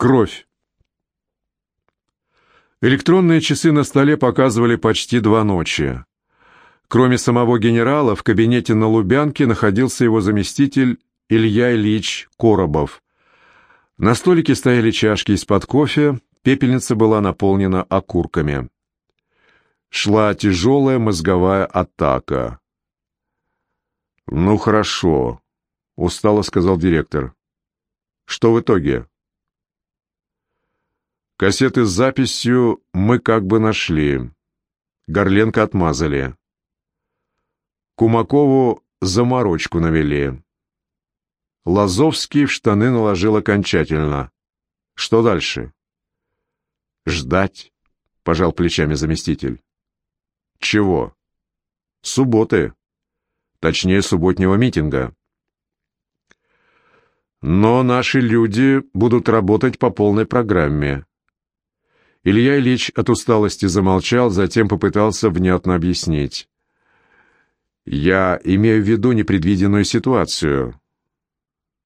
Кровь. Электронные часы на столе показывали почти два ночи. Кроме самого генерала, в кабинете на Лубянке находился его заместитель Илья Ильич Коробов. На столике стояли чашки из-под кофе, пепельница была наполнена окурками. Шла тяжелая мозговая атака. «Ну хорошо», — устало сказал директор. «Что в итоге?» «Кассеты с записью мы как бы нашли. Горленко отмазали. Кумакову заморочку навели. Лазовский в штаны наложил окончательно. Что дальше? Ждать, пожал плечами заместитель. Чего? Субботы. Точнее, субботнего митинга. Но наши люди будут работать по полной программе. Илья Ильич от усталости замолчал, затем попытался внятно объяснить. «Я имею в виду непредвиденную ситуацию.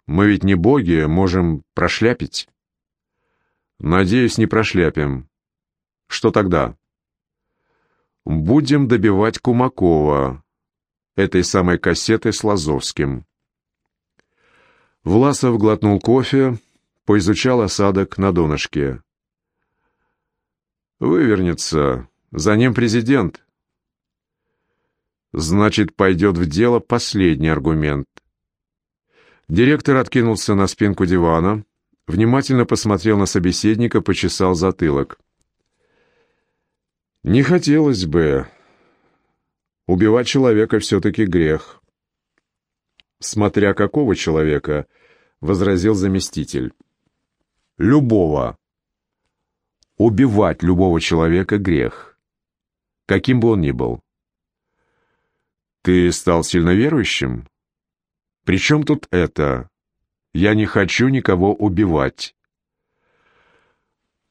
Мы ведь не боги, можем прошляпить. Надеюсь, не прошляпим. Что тогда? Будем добивать Кумакова, этой самой кассетой с Лазовским. Власов глотнул кофе, поизучал осадок на донышке. Вывернется. За ним президент. Значит, пойдет в дело последний аргумент. Директор откинулся на спинку дивана, внимательно посмотрел на собеседника, почесал затылок. «Не хотелось бы. Убивать человека все-таки грех». «Смотря какого человека», — возразил заместитель. «Любого. Убивать любого человека — грех. Каким бы он ни был». «Ты стал сильно верующим?» «При чем тут это? Я не хочу никого убивать».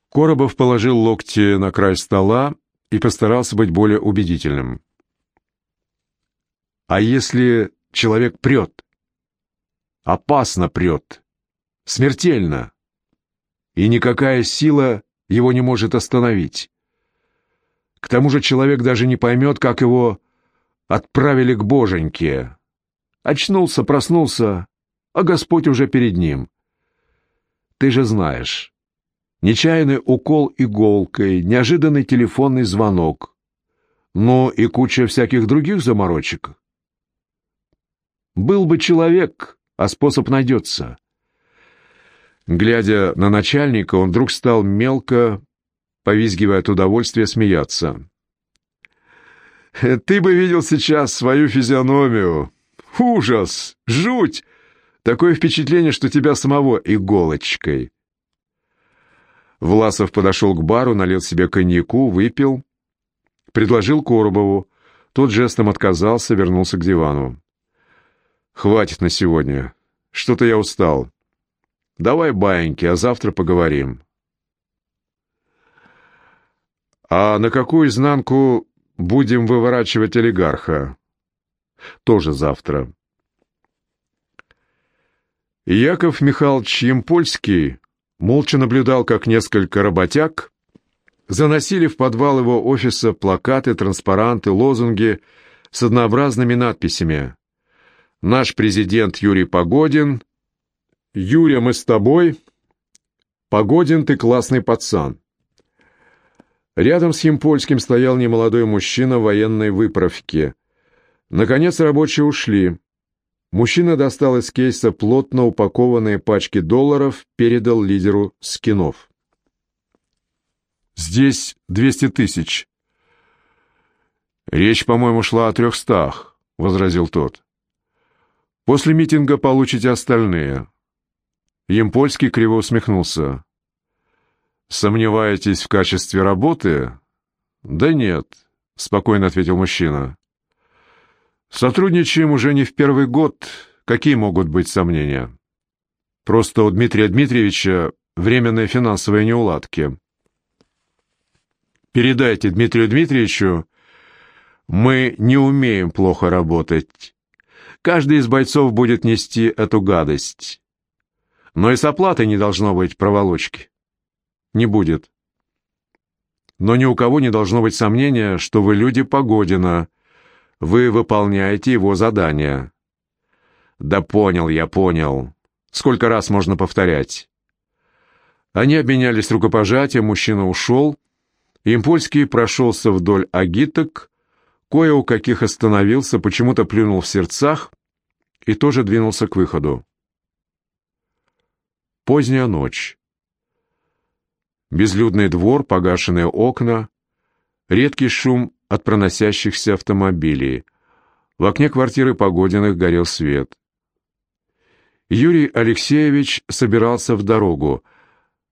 Коробов положил локти на край стола и постарался быть более убедительным. «А если человек прет? Опасно прет. Смертельно. И никакая сила его не может остановить. К тому же человек даже не поймет, как его отправили к боженьке. Очнулся, проснулся, а Господь уже перед ним. Ты же знаешь. Нечаянный укол иголкой, неожиданный телефонный звонок. Ну и куча всяких других заморочек. Был бы человек, а способ найдется. Глядя на начальника, он вдруг стал мелко, повизгивая от удовольствия, смеяться. «Ты бы видел сейчас свою физиономию!» Ужас! Жуть! Такое впечатление, что тебя самого иголочкой. Власов подошел к бару, налил себе коньяку, выпил, предложил Коробову. Тот жестом отказался, вернулся к дивану. «Хватит на сегодня. Что-то я устал. Давай баиньки, а завтра поговорим». «А на какую изнанку будем выворачивать олигарха?» тоже завтра. Яков Михайлович Емпольский молча наблюдал, как несколько работяг заносили в подвал его офиса плакаты, транспаранты, лозунги с однообразными надписями «Наш президент Юрий Погодин», «Юрия, мы с тобой», «Погодин, ты классный пацан». Рядом с Емпольским стоял немолодой мужчина в военной выправке – Наконец рабочие ушли. Мужчина достал из кейса плотно упакованные пачки долларов, передал лидеру скинов. «Здесь двести тысяч». «Речь, по-моему, шла о трехстах», — возразил тот. «После митинга получите остальные». Емпольский криво усмехнулся. «Сомневаетесь в качестве работы?» «Да нет», — спокойно ответил мужчина. Сотрудничаем уже не в первый год. Какие могут быть сомнения? Просто у Дмитрия Дмитриевича временные финансовые неуладки. Передайте Дмитрию Дмитриевичу, мы не умеем плохо работать. Каждый из бойцов будет нести эту гадость. Но и с оплатой не должно быть проволочки. Не будет. Но ни у кого не должно быть сомнения, что вы люди Погодина. Вы выполняете его задания. Да понял я, понял. Сколько раз можно повторять? Они обменялись рукопожатием, мужчина ушел. Импольский прошелся вдоль агиток, кое у каких остановился, почему-то плюнул в сердцах и тоже двинулся к выходу. Поздняя ночь. Безлюдный двор, погашенные окна, редкий шум от проносящихся автомобилей. В окне квартиры Погодиных горел свет. Юрий Алексеевич собирался в дорогу.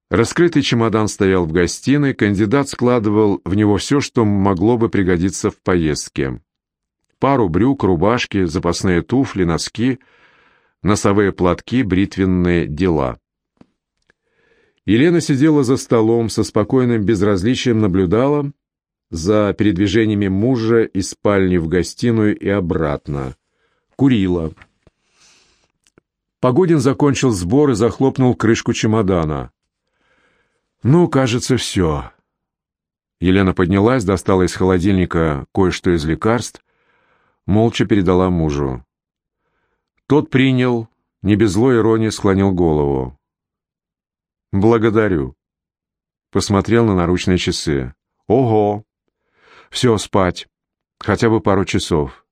Раскрытый чемодан стоял в гостиной, кандидат складывал в него все, что могло бы пригодиться в поездке. Пару брюк, рубашки, запасные туфли, носки, носовые платки, бритвенные дела. Елена сидела за столом, со спокойным безразличием наблюдала за передвижениями мужа из спальни в гостиную и обратно. Курила. Погодин закончил сбор и захлопнул крышку чемодана. «Ну, кажется, все». Елена поднялась, достала из холодильника кое-что из лекарств, молча передала мужу. Тот принял, не без злой иронии склонил голову. «Благодарю». Посмотрел на наручные часы. «Ого! Все, спать. Хотя бы пару часов».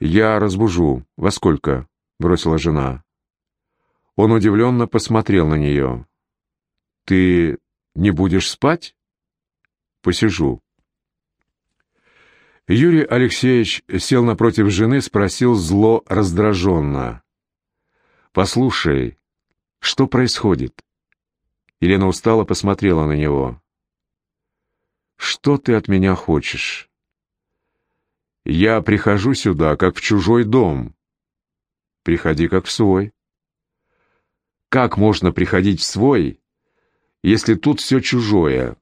«Я разбужу. Во сколько?» — бросила жена. Он удивленно посмотрел на нее. «Ты не будешь спать?» «Посижу». Юрий Алексеевич сел напротив жены, спросил зло раздраженно. «Послушай, что происходит?» Елена устало посмотрела на него. «Что ты от меня хочешь?» «Я прихожу сюда, как в чужой дом». «Приходи, как в свой». «Как можно приходить в свой, если тут все чужое?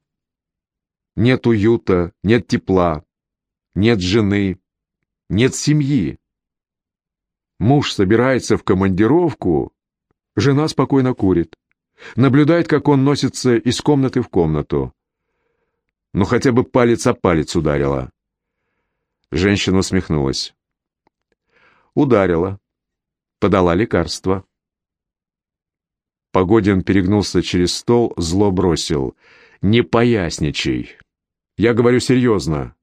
Нет уюта, нет тепла, нет жены, нет семьи. Муж собирается в командировку, Жена спокойно курит. Наблюдает, как он носится из комнаты в комнату. Ну, хотя бы палец о палец ударила. Женщина усмехнулась. Ударила. Подала лекарство. Погодин перегнулся через стол, зло бросил. «Не поясничай. Я говорю серьезно.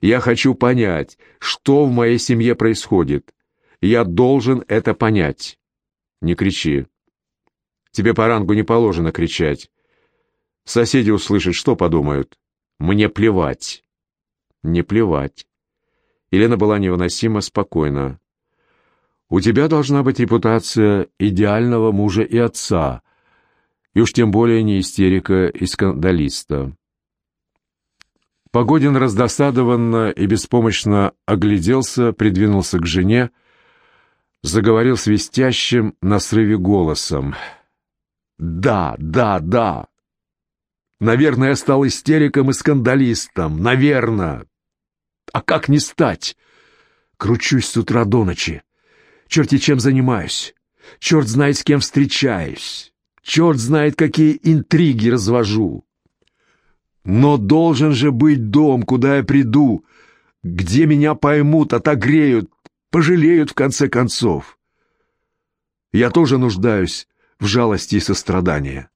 Я хочу понять, что в моей семье происходит. Я должен это понять. Не кричи. Тебе по рангу не положено кричать. Соседи услышат, что подумают. Мне плевать. Не плевать. Елена была невыносимо спокойна. У тебя должна быть репутация идеального мужа и отца, и уж тем более не истерика и скандалиста. Погодин раздосадованно и беспомощно огляделся, придвинулся к жене, заговорил свистящим на срыве голосом. «Да, да, да! Наверное, я стал истериком и скандалистом. Наверное! А как не стать? Кручусь с утра до ночи. Черти чем занимаюсь. Черт знает, с кем встречаюсь. Черт знает, какие интриги развожу. Но должен же быть дом, куда я приду, где меня поймут, отогреют, пожалеют в конце концов. Я тоже нуждаюсь в жалости и сострадании.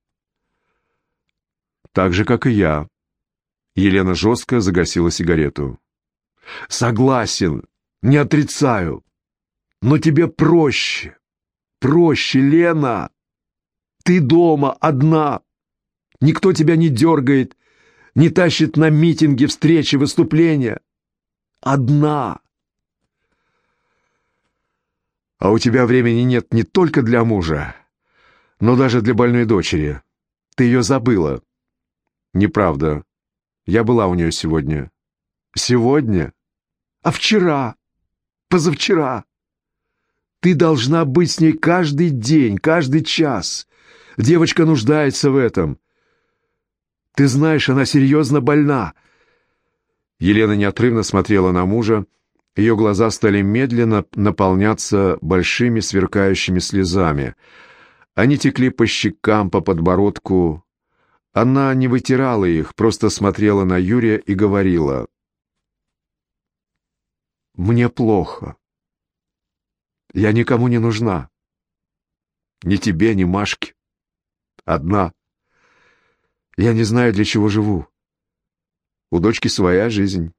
Так же, как и я. Елена жестко загасила сигарету. Согласен, не отрицаю. Но тебе проще. Проще, Лена. Ты дома, одна. Никто тебя не дергает, не тащит на митинги, встречи, выступления. Одна. А у тебя времени нет не только для мужа, но даже для больной дочери. Ты ее забыла. Неправда. Я была у нее сегодня. Сегодня? А вчера? Позавчера? Ты должна быть с ней каждый день, каждый час. Девочка нуждается в этом. Ты знаешь, она серьезно больна. Елена неотрывно смотрела на мужа, ее глаза стали медленно наполняться большими сверкающими слезами. Они текли по щекам, по подбородку, Она не вытирала их, просто смотрела на Юрия и говорила. «Мне плохо. Я никому не нужна. Ни тебе, ни Машке. Одна. Я не знаю, для чего живу. У дочки своя жизнь.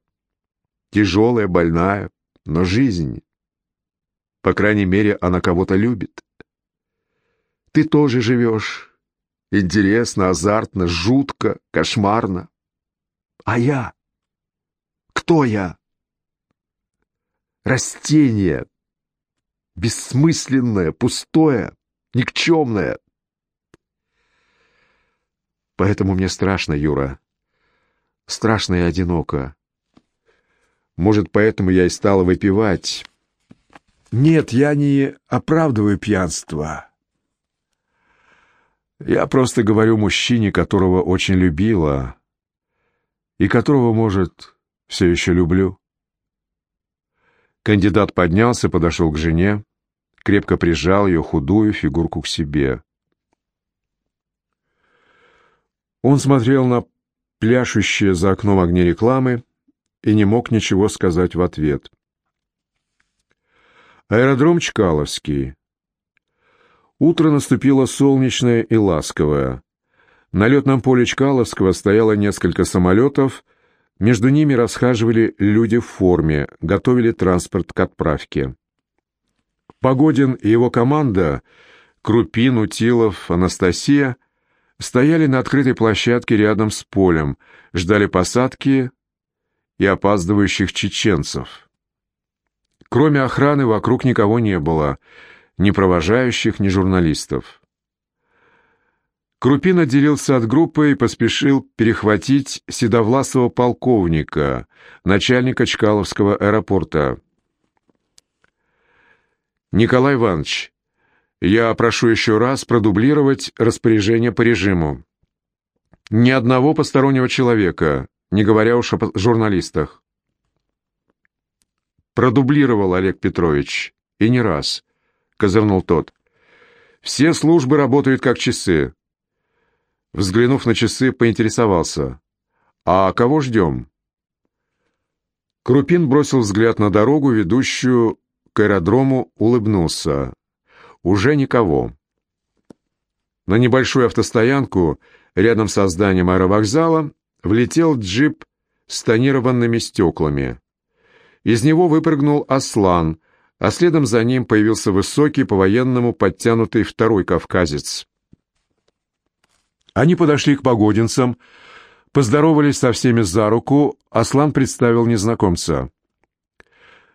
Тяжелая, больная, но жизнь. По крайней мере, она кого-то любит. Ты тоже живешь. Интересно, азартно, жутко, кошмарно. А я? Кто я? Растение. Бессмысленное, пустое, никчемное. Поэтому мне страшно, Юра. Страшно и одиноко. Может, поэтому я и стала выпивать. Нет, я не оправдываю пьянство. Я просто говорю мужчине, которого очень любила, и которого, может, все еще люблю. Кандидат поднялся, подошел к жене, крепко прижал ее худую фигурку к себе. Он смотрел на пляшущие за окном огни рекламы и не мог ничего сказать в ответ. Аэродром Чкаловский. Утро наступило солнечное и ласковое. На летном поле Чкаловского стояло несколько самолетов, между ними расхаживали люди в форме, готовили транспорт к отправке. Погодин и его команда, Крупин, Утилов, Анастасия, стояли на открытой площадке рядом с полем, ждали посадки и опаздывающих чеченцев. Кроме охраны вокруг никого не было — ни провожающих, ни журналистов. Крупин отделился от группы и поспешил перехватить седовласого полковника, начальника Чкаловского аэропорта. «Николай Иванович, я прошу еще раз продублировать распоряжение по режиму. Ни одного постороннего человека, не говоря уж о журналистах». Продублировал Олег Петрович, и не раз. — козырнул тот. «Все службы работают как часы». Взглянув на часы, поинтересовался. «А кого ждем?» Крупин бросил взгляд на дорогу, ведущую к аэродрому, улыбнулся. «Уже никого». На небольшую автостоянку рядом со зданием аэровокзала влетел джип с тонированными стеклами. Из него выпрыгнул Аслан, а следом за ним появился высокий, по-военному подтянутый второй кавказец. Они подошли к погодинцам, поздоровались со всеми за руку, Аслан представил незнакомца.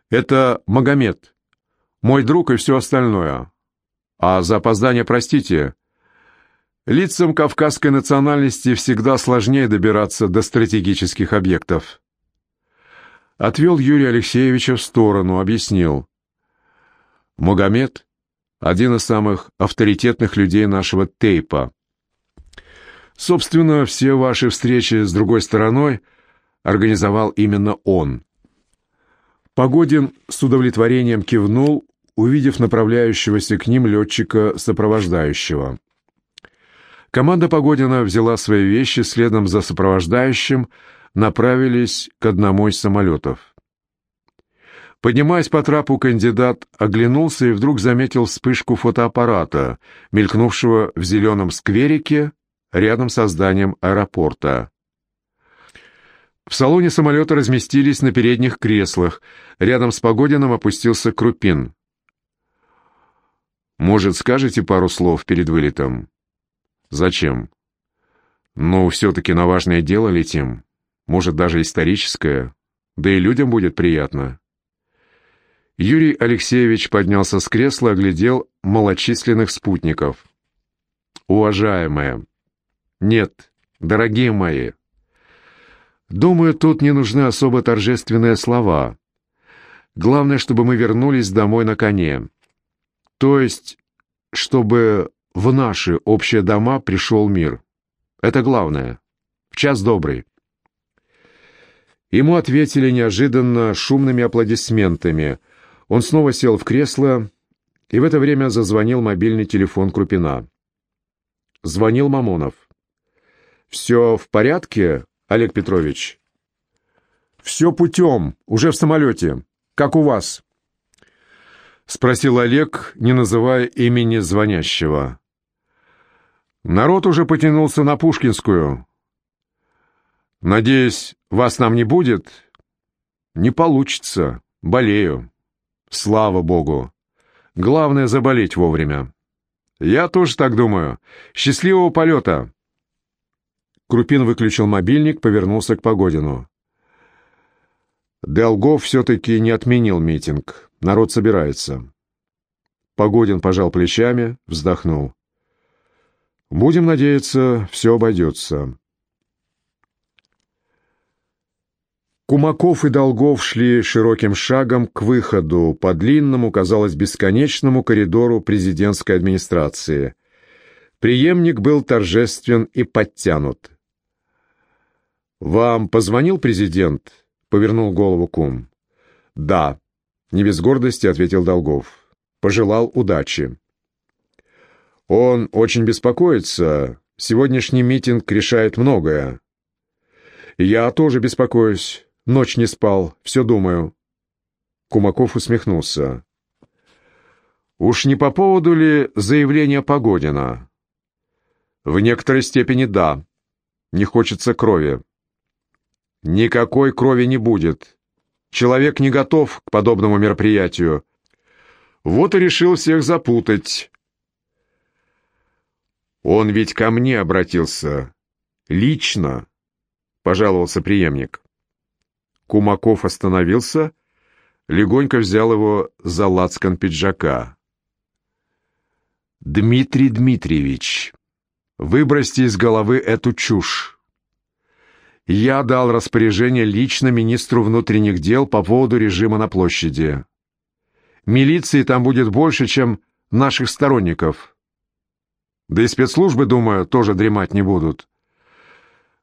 «Это Магомед, мой друг и все остальное. А за опоздание простите. Лицам кавказской национальности всегда сложнее добираться до стратегических объектов». Отвел Юрия Алексеевича в сторону, объяснил. Магомед — один из самых авторитетных людей нашего тейпа. Собственно, все ваши встречи с другой стороной организовал именно он. Погодин с удовлетворением кивнул, увидев направляющегося к ним летчика-сопровождающего. Команда Погодина взяла свои вещи, следом за сопровождающим направились к одному из самолетов. Поднимаясь по трапу, кандидат оглянулся и вдруг заметил вспышку фотоаппарата, мелькнувшего в зеленом скверике рядом со зданием аэропорта. В салоне самолета разместились на передних креслах. Рядом с Погодиным опустился Крупин. «Может, скажете пару слов перед вылетом?» «Зачем?» «Ну, все-таки на важное дело летим. Может, даже историческое. Да и людям будет приятно». Юрий Алексеевич поднялся с кресла, оглядел малочисленных спутников. «Уважаемые! Нет, дорогие мои! Думаю, тут не нужны особо торжественные слова. Главное, чтобы мы вернулись домой на коне. То есть, чтобы в наши общие дома пришел мир. Это главное. В час добрый». Ему ответили неожиданно шумными аплодисментами – он снова сел в кресло, и в это время зазвонил мобильный телефон Крупина. Звонил Мамонов. «Все в порядке, Олег Петрович?» «Все путем, уже в самолете. Как у вас?» — спросил Олег, не называя имени звонящего. «Народ уже потянулся на Пушкинскую. Надеюсь, вас нам не будет?» «Не получится. Болею. Слава богу. Главное — заболеть вовремя». «Я тоже так думаю. Счастливого полета!» Крупин выключил мобильник, повернулся к Погодину. Долгов все-таки не отменил митинг. Народ собирается. Погодин пожал плечами, вздохнул. Будем надеяться, все обойдется. Кумаков и Долгов шли широким шагом к выходу по длинному, казалось, бесконечному коридору президентской администрации. Преемник был торжествен и подтянут. «Вам позвонил президент?» — повернул голову кум. «Да», — не без гордости ответил Долгов. «Пожелал удачи». «Он очень беспокоится. Сегодняшний митинг решает многое». «Я тоже беспокоюсь. Ночь не спал. Все думаю». Кумаков усмехнулся. «Уж не по поводу ли заявления Погодина?» «В некоторой степени да. Не хочется крови». Никакой крови не будет. Человек не готов к подобному мероприятию. Вот и решил всех запутать. Он ведь ко мне обратился. Лично, пожаловался преемник. Кумаков остановился, легонько взял его за лацкан пиджака. «Дмитрий Дмитриевич, выбросьте из головы эту чушь я дал распоряжение лично министру внутренних дел по поводу режима на площади. Милиции там будет больше, чем наших сторонников. Да и спецслужбы, думаю, тоже дремать не будут.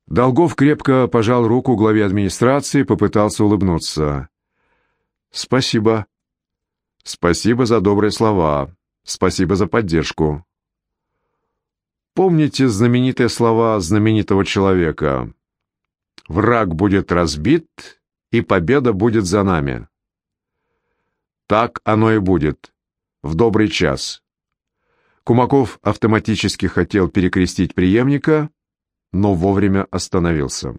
Долгов крепко пожал руку главе администрации, попытался улыбнуться. «Спасибо. Спасибо за добрые слова. Спасибо за поддержку. Помните знаменитые слова знаменитого человека?» Враг будет разбит, и победа будет за нами. Так оно и будет. В добрый час. Кумаков автоматически хотел перекрестить преемника, но вовремя остановился.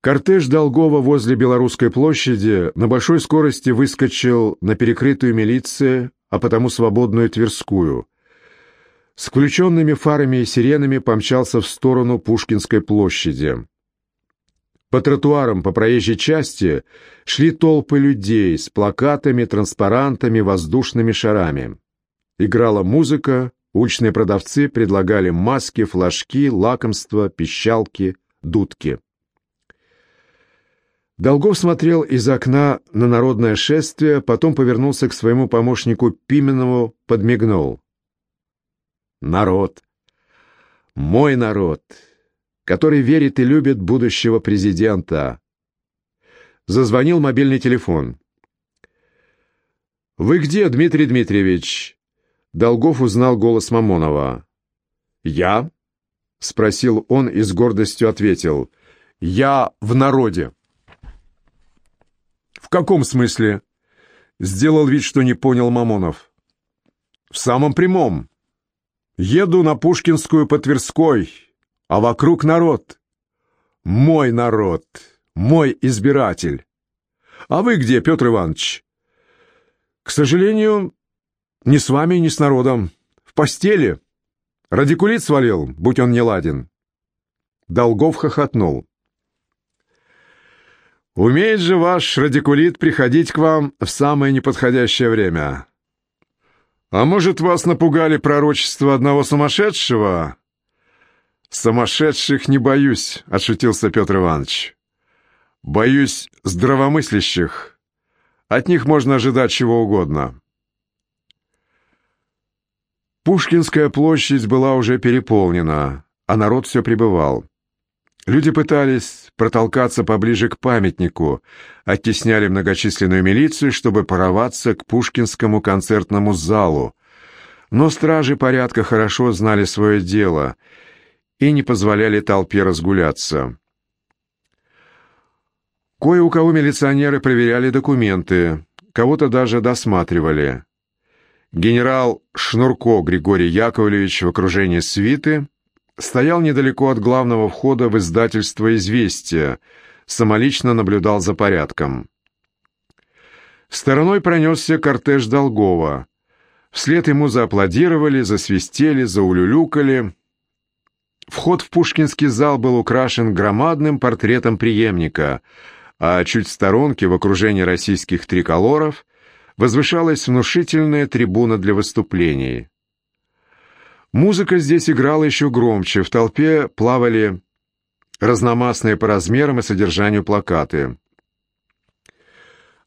Кортеж Долгова возле Белорусской площади на большой скорости выскочил на перекрытую милиции, а потому свободную Тверскую, с включенными фарами и сиренами помчался в сторону Пушкинской площади. По тротуарам по проезжей части шли толпы людей с плакатами, транспарантами, воздушными шарами. Играла музыка, уличные продавцы предлагали маски, флажки, лакомства, пищалки, дудки. Долгов смотрел из окна на народное шествие, потом повернулся к своему помощнику Пименову, подмигнул народ. Мой народ, который верит и любит будущего президента. Зазвонил мобильный телефон. «Вы где, Дмитрий Дмитриевич?» Долгов узнал голос Мамонова. «Я?» — спросил он и с гордостью ответил. «Я в народе». «В каком смысле?» — сделал вид, что не понял Мамонов. «В самом прямом. Еду на Пушкинскую по Тверской, а вокруг народ. Мой народ, мой избиратель. А вы где, Петр Иванович? К сожалению, ни с вами, ни с народом. В постели. Радикулит свалил, будь он не ладен. Долгов хохотнул. Умеет же ваш радикулит приходить к вам в самое неподходящее время. «А может, вас напугали пророчества одного сумасшедшего?» «Сумасшедших не боюсь», — отшутился Петр Иванович. «Боюсь здравомыслящих. От них можно ожидать чего угодно». Пушкинская площадь была уже переполнена, а народ все прибывал. Люди пытались протолкаться поближе к памятнику, оттесняли многочисленную милицию, чтобы порваться к Пушкинскому концертному залу. Но стражи порядка хорошо знали свое дело и не позволяли толпе разгуляться. Кое у кого милиционеры проверяли документы, кого-то даже досматривали. Генерал Шнурко Григорий Яковлевич в окружении свиты стоял недалеко от главного входа в издательство «Известия», самолично наблюдал за порядком. Стороной пронесся кортеж Долгова. Вслед ему зааплодировали, засвистели, заулюлюкали. Вход в Пушкинский зал был украшен громадным портретом преемника, а чуть в сторонке, в окружении российских триколоров, возвышалась внушительная трибуна для выступлений. Музыка здесь играла еще громче, в толпе плавали разномастные по размерам и содержанию плакаты.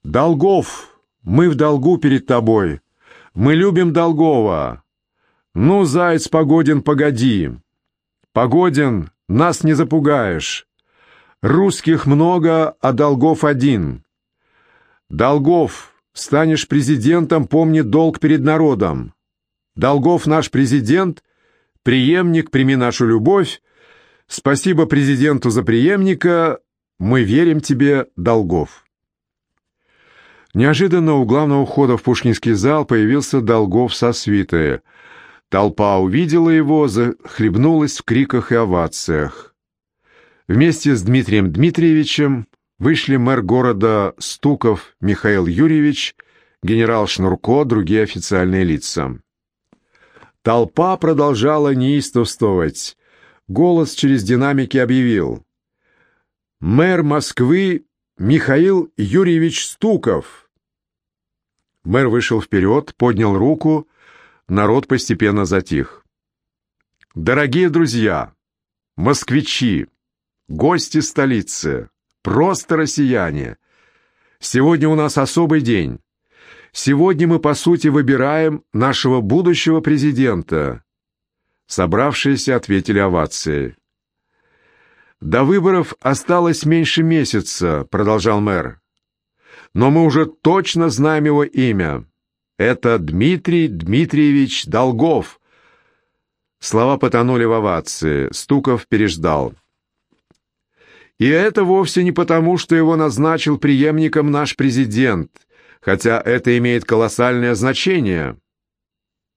«Долгов! Мы в долгу перед тобой! Мы любим Долгова! Ну, заяц Погодин, погоди! Погодин, нас не запугаешь! Русских много, а долгов один! Долгов, станешь президентом, помни долг перед народом! Долгов наш президент, преемник, прими нашу любовь, Спасибо президенту за преемника. Мы верим тебе, Долгов. Неожиданно у главного входа в Пушкинский зал появился Долгов со свитой. Толпа увидела его, захлебнулась в криках и овациях. Вместе с Дмитрием Дмитриевичем вышли мэр города Стуков Михаил Юрьевич, генерал Шнурко, другие официальные лица. Толпа продолжала неистовствовать. Голос через динамики объявил. «Мэр Москвы Михаил Юрьевич Стуков». Мэр вышел вперед, поднял руку, народ постепенно затих. «Дорогие друзья, москвичи, гости столицы, просто россияне, сегодня у нас особый день. Сегодня мы, по сути, выбираем нашего будущего президента, Собравшиеся ответили овацией. «До выборов осталось меньше месяца», — продолжал мэр. «Но мы уже точно знаем его имя. Это Дмитрий Дмитриевич Долгов». Слова потонули в овации. Стуков переждал. И это вовсе не потому, что его назначил преемником наш президент, хотя это имеет колоссальное значение.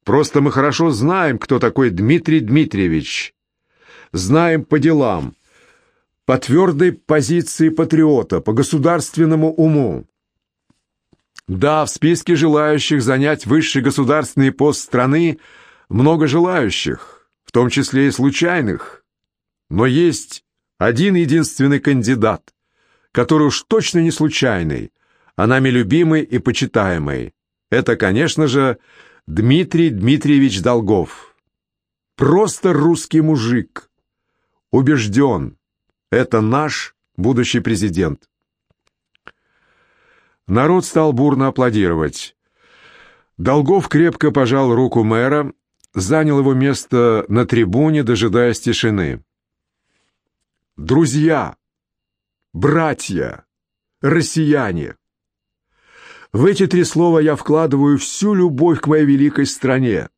Просто мы хорошо знаем, кто такой Дмитрий Дмитриевич. Знаем по делам, по твердой позиции патриота, по государственному уму. Да, в списке желающих занять высший государственный пост страны много желающих, в том числе и случайных. Но есть один единственный кандидат, который уж точно не случайный, а нами любимый и почитаемый. Это, конечно же, Дмитрий Дмитриевич Долгов. Просто русский мужик. Убежден, это наш будущий президент. Народ стал бурно аплодировать. Долгов крепко пожал руку мэра, занял его место на трибуне, дожидаясь тишины. «Друзья! Братья! Россияне!» В эти три слова я вкладываю всю любовь к моей великой стране.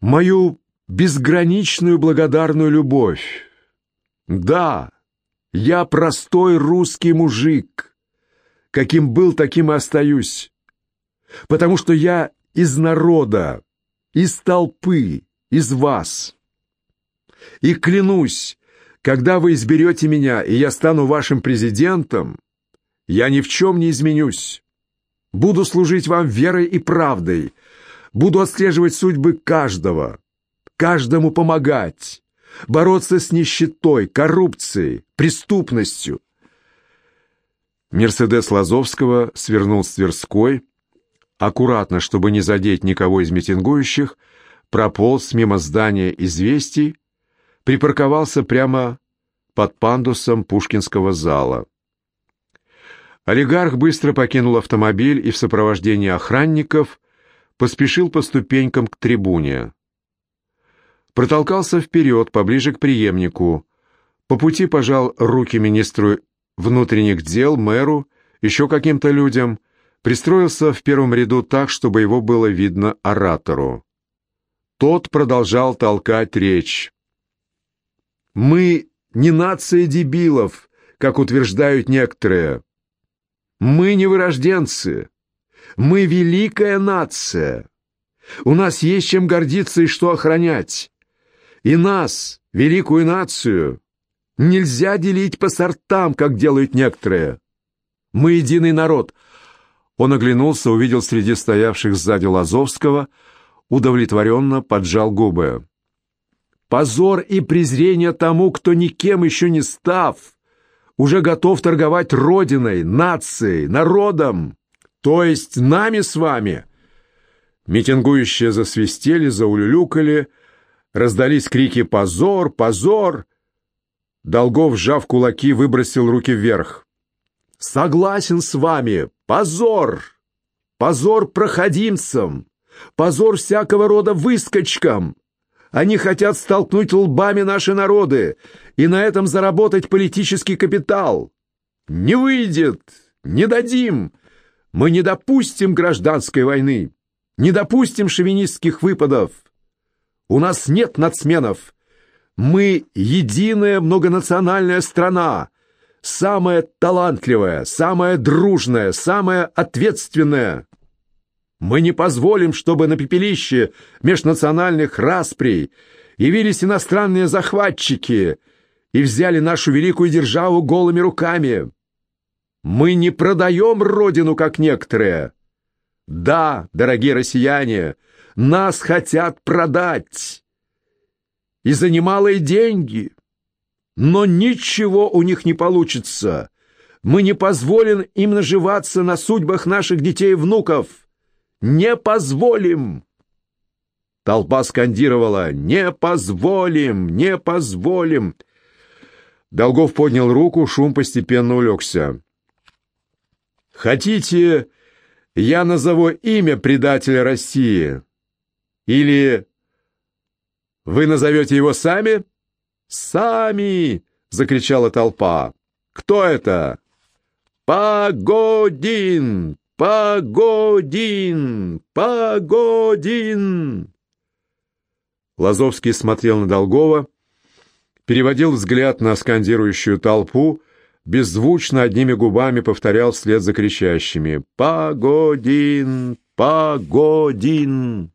Мою безграничную благодарную любовь. Да, я простой русский мужик. Каким был, таким и остаюсь. Потому что я из народа, из толпы, из вас. И клянусь, когда вы изберете меня, и я стану вашим президентом, я ни в чем не изменюсь. Буду служить вам верой и правдой. Буду отслеживать судьбы каждого. Каждому помогать. Бороться с нищетой, коррупцией, преступностью. Мерседес Лазовского свернул с Тверской, аккуратно, чтобы не задеть никого из митингующих, прополз мимо здания «Известий», припарковался прямо под пандусом Пушкинского зала. Олигарх быстро покинул автомобиль и в сопровождении охранников поспешил по ступенькам к трибуне. Протолкался вперед, поближе к преемнику. По пути пожал руки министру внутренних дел, мэру, еще каким-то людям, пристроился в первом ряду так, чтобы его было видно оратору. Тот продолжал толкать речь. «Мы не нация дебилов, как утверждают некоторые. Мы не вырожденцы. Мы великая нация. У нас есть чем гордиться и что охранять. И нас, великую нацию, нельзя делить по сортам, как делают некоторые. Мы единый народ. Он оглянулся, увидел среди стоявших сзади Лазовского, удовлетворенно поджал губы. Позор и презрение тому, кто никем еще не став, уже готов торговать родиной, нацией, народом, то есть нами с вами. Митингующие засвистели, заулюлюкали, раздались крики «Позор! Позор!» Долгов, сжав кулаки, выбросил руки вверх. «Согласен с вами! Позор! Позор проходимцам! Позор всякого рода выскочкам! Они хотят столкнуть лбами наши народы и на этом заработать политический капитал! Не выйдет! Не дадим! Мы не допустим гражданской войны! Не допустим шовинистских выпадов! У нас нет нацменов!» Мы единая многонациональная страна, самая талантливая, самая дружная, самая ответственная. Мы не позволим, чтобы на пепелище межнациональных расприй явились иностранные захватчики и взяли нашу великую державу голыми руками. Мы не продаем родину, как некоторые. Да, дорогие россияне, нас хотят продать и за немалые деньги. Но ничего у них не получится. Мы не позволим им наживаться на судьбах наших детей и внуков. Не позволим!» Толпа скандировала «Не позволим! Не позволим!» Долгов поднял руку, шум постепенно улегся. «Хотите, я назову имя предателя России? Или вы назовете его сами?» «Сами!» — закричала толпа. «Кто это?» «Погодин! Погодин! Погодин!» Лазовский смотрел на Долгова, переводил взгляд на скандирующую толпу, беззвучно одними губами повторял вслед за кричащими «Погодин! Погодин!»